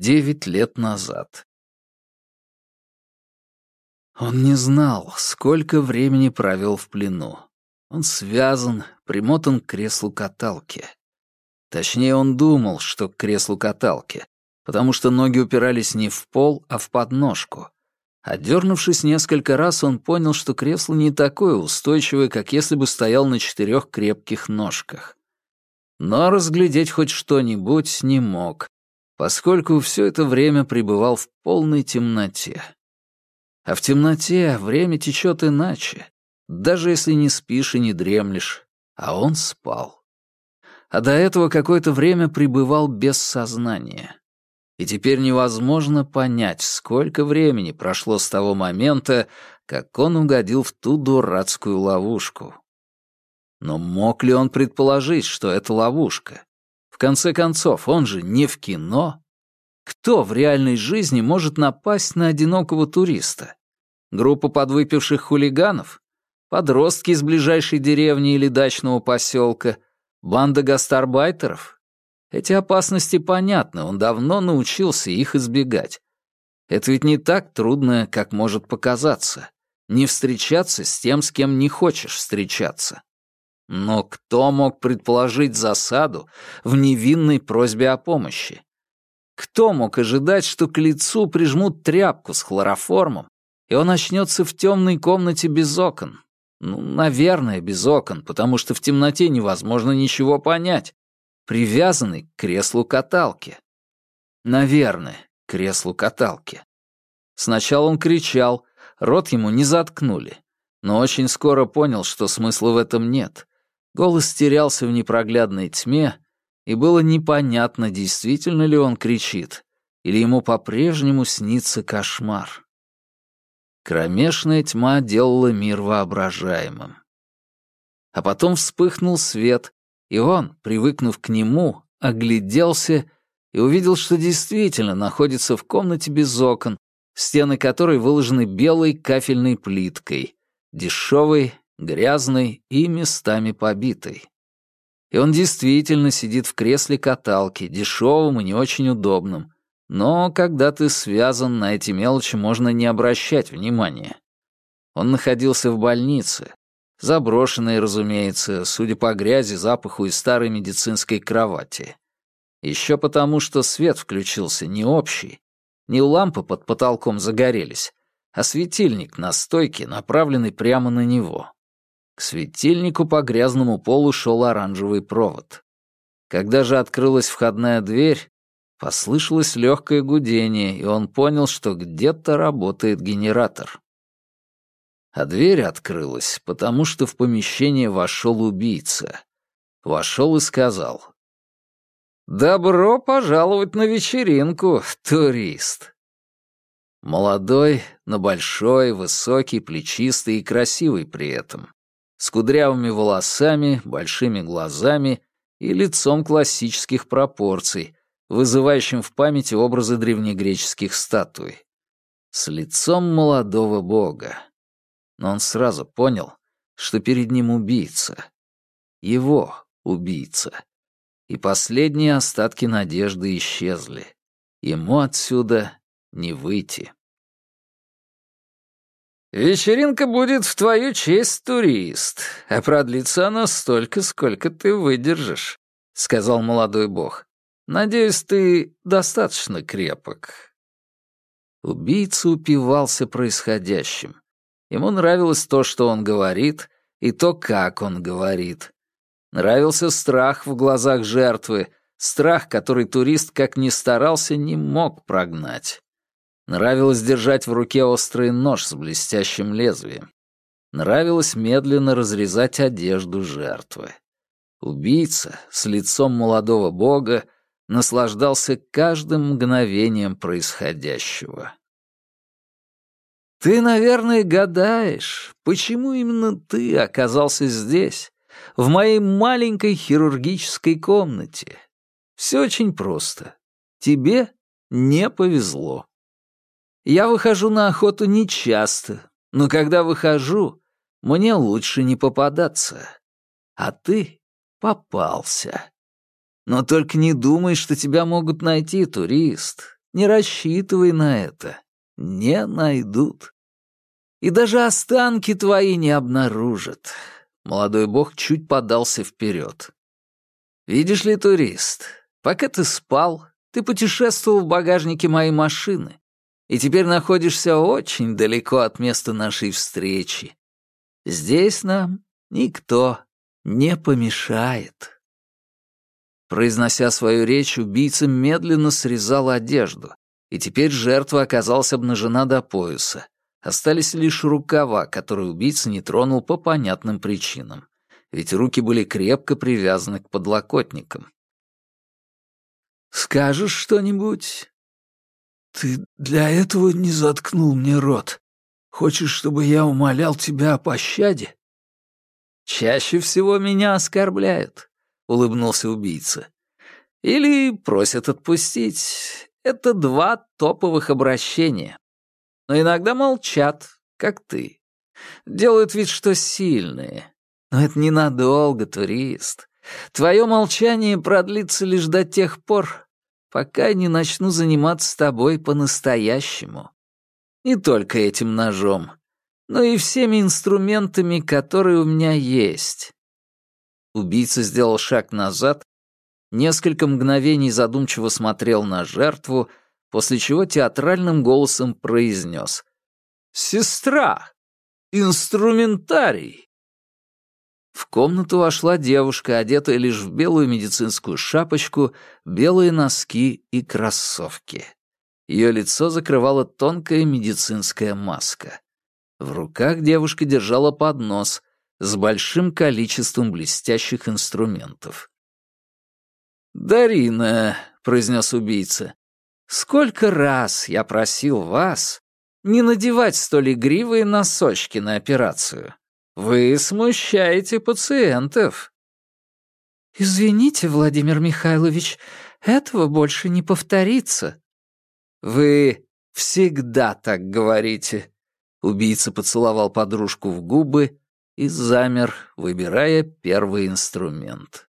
девять лет назад. Он не знал, сколько времени провел в плену. Он связан, примотан к креслу каталки. Точнее, он думал, что к креслу каталки, потому что ноги упирались не в пол, а в подножку. Отдернувшись несколько раз, он понял, что кресло не такое устойчивое, как если бы стоял на четырех крепких ножках. Но разглядеть хоть что-нибудь не мог, поскольку все это время пребывал в полной темноте. А в темноте время течет иначе, даже если не спишь и не дремлешь, а он спал. А до этого какое-то время пребывал без сознания. И теперь невозможно понять, сколько времени прошло с того момента, как он угодил в ту дурацкую ловушку. Но мог ли он предположить, что это ловушка? Конце концов, он же не в кино. Кто в реальной жизни может напасть на одинокого туриста? Группа подвыпивших хулиганов? Подростки из ближайшей деревни или дачного поселка? Банда гастарбайтеров? Эти опасности понятны, он давно научился их избегать. Это ведь не так трудно, как может показаться. Не встречаться с тем, с кем не хочешь встречаться. Но кто мог предположить засаду в невинной просьбе о помощи? Кто мог ожидать, что к лицу прижмут тряпку с хлороформом, и он очнется в темной комнате без окон. Ну, наверное, без окон, потому что в темноте невозможно ничего понять. Привязанный к креслу каталки. Наверное, к креслу каталки. Сначала он кричал, рот ему не заткнули, но очень скоро понял, что смысла в этом нет. Голос терялся в непроглядной тьме, и было непонятно, действительно ли он кричит, или ему по-прежнему снится кошмар. Кромешная тьма делала мир воображаемым. А потом вспыхнул свет, и он, привыкнув к нему, огляделся и увидел, что действительно находится в комнате без окон, стены которой выложены белой кафельной плиткой, дешевой, грязной и местами побитой. И он действительно сидит в кресле каталки, дешевом и не очень удобном, но когда ты связан, на эти мелочи можно не обращать внимания. Он находился в больнице, заброшенной, разумеется, судя по грязи, запаху и старой медицинской кровати. Еще потому, что свет включился не общий, не лампы под потолком загорелись, а светильник на стойке, направленный прямо на него. К светильнику по грязному полу шел оранжевый провод. Когда же открылась входная дверь, Послышалось легкое гудение, и он понял, что где-то работает генератор. А дверь открылась, потому что в помещение вошел убийца. Вошел и сказал. «Добро пожаловать на вечеринку, турист!» Молодой, но большой, высокий, плечистый и красивый при этом. С кудрявыми волосами, большими глазами и лицом классических пропорций, вызывающим в памяти образы древнегреческих статуй. С лицом молодого бога. Но он сразу понял, что перед ним убийца. Его убийца. И последние остатки надежды исчезли. Ему отсюда не выйти. «Вечеринка будет в твою честь, турист, а продлится она столько, сколько ты выдержишь», — сказал молодой бог. Надеюсь, ты достаточно крепок». Убийца упивался происходящим. Ему нравилось то, что он говорит, и то, как он говорит. Нравился страх в глазах жертвы, страх, который турист, как ни старался, не мог прогнать. Нравилось держать в руке острый нож с блестящим лезвием. Нравилось медленно разрезать одежду жертвы. Убийца с лицом молодого бога наслаждался каждым мгновением происходящего. «Ты, наверное, гадаешь, почему именно ты оказался здесь, в моей маленькой хирургической комнате. Все очень просто. Тебе не повезло. Я выхожу на охоту нечасто, но когда выхожу, мне лучше не попадаться. А ты попался. Но только не думай, что тебя могут найти, турист. Не рассчитывай на это. Не найдут. И даже останки твои не обнаружат. Молодой бог чуть подался вперед. Видишь ли, турист, пока ты спал, ты путешествовал в багажнике моей машины, и теперь находишься очень далеко от места нашей встречи. Здесь нам никто не помешает. Произнося свою речь, убийца медленно срезал одежду, и теперь жертва оказалась обнажена до пояса. Остались лишь рукава, которые убийца не тронул по понятным причинам, ведь руки были крепко привязаны к подлокотникам. «Скажешь что-нибудь?» «Ты для этого не заткнул мне рот. Хочешь, чтобы я умолял тебя о пощаде?» «Чаще всего меня оскорбляют», — улыбнулся убийца. «Или просят отпустить. Это два топовых обращения. Но иногда молчат, как ты. Делают вид, что сильные. Но это ненадолго, турист. Твое молчание продлится лишь до тех пор, пока не начну заниматься с тобой по-настоящему. Не только этим ножом, но и всеми инструментами, которые у меня есть. Убийца сделал шаг назад, несколько мгновений задумчиво смотрел на жертву, после чего театральным голосом произнес «Сестра! Инструментарий!» В комнату вошла девушка, одетая лишь в белую медицинскую шапочку, белые носки и кроссовки. Ее лицо закрывала тонкая медицинская маска. В руках девушка держала поднос с большим количеством блестящих инструментов. «Дарина», — произнес убийца, — «сколько раз я просил вас не надевать столь игривые носочки на операцию. Вы смущаете пациентов». «Извините, Владимир Михайлович, этого больше не повторится». «Вы всегда так говорите», Убийца поцеловал подружку в губы и замер, выбирая первый инструмент.